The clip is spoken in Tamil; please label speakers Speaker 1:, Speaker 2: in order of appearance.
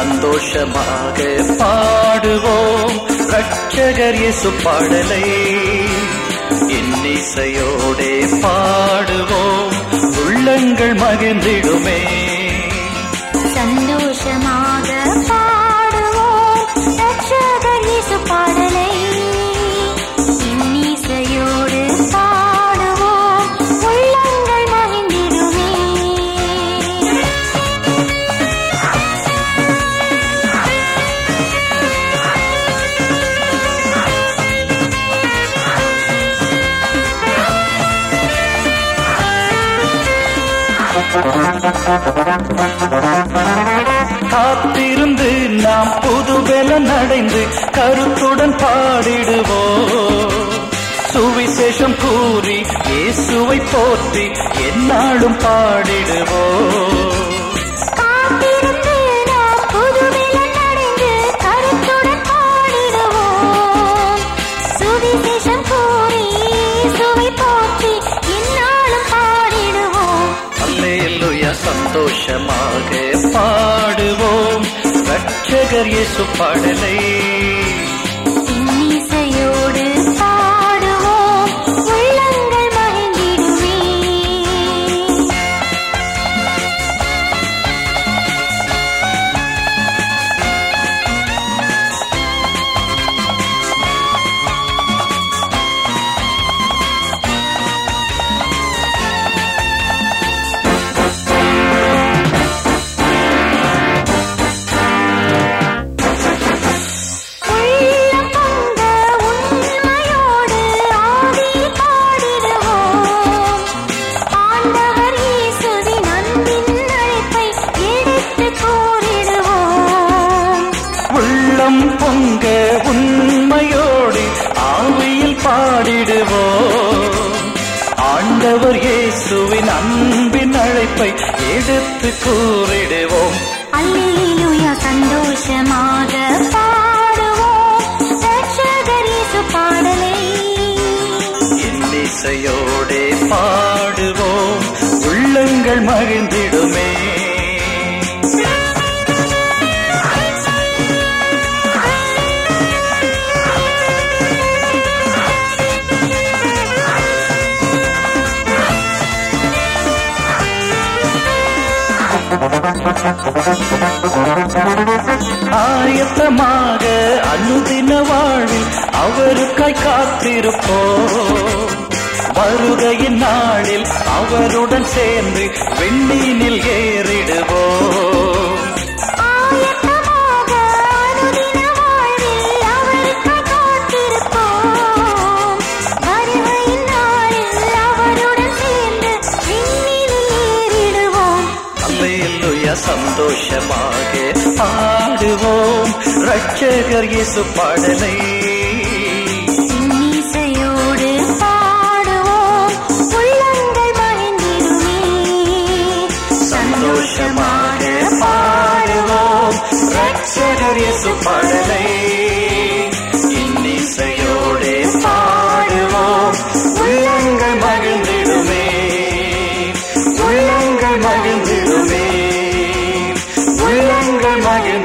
Speaker 1: சந்தோஷமாக பாடுவோம். ரட்சகர் இயேசு பாடலை. இன்னிசையோடே பாடுவோம். உள்ளங்கள் மகிழ்ந்திடுமே.
Speaker 2: சந்தோஷமாக
Speaker 1: காத்திருந்து நாம் புதுபெலன் அடைந்து கருத்துடன் பாடிடுவோம். சுவிசேஷம் கூறி இயேசுவை போற்றி எந்நாளும் பாடிடுவோம்.
Speaker 2: காத்திருந்து நாம்
Speaker 1: ரட்சகர் இயேசு பாடலை.
Speaker 2: பாடிடுவோம். ஆண்டவர் இயேசுவின் அன்பின் அழைப்பை
Speaker 1: எடுத்து கூறிடுவோம்.
Speaker 2: அல்லேலூயா சந்தோஷமாக பாடுவோம். ரட்சகர் இயேசு பாடலை.
Speaker 1: பாடுவோம். உள்ளங்கள் மகிழ்ந்திடுமே ஆயத்தமாக அனுதின வாழ்வில் அவருக்காய் காத்திருப்போம். வருகையின் நாளில் அவருடன் சேர்ந்து வெண்ணீனில் ஏறிடுவோம். அல்லேலூயா சந்தோஷமாக பாடுவோம் ரட்சகர் இயேசு பாடலை. சந்தோஷமாக பாடுவோம். ரட்சகர் இயேசு பாடலை. hanging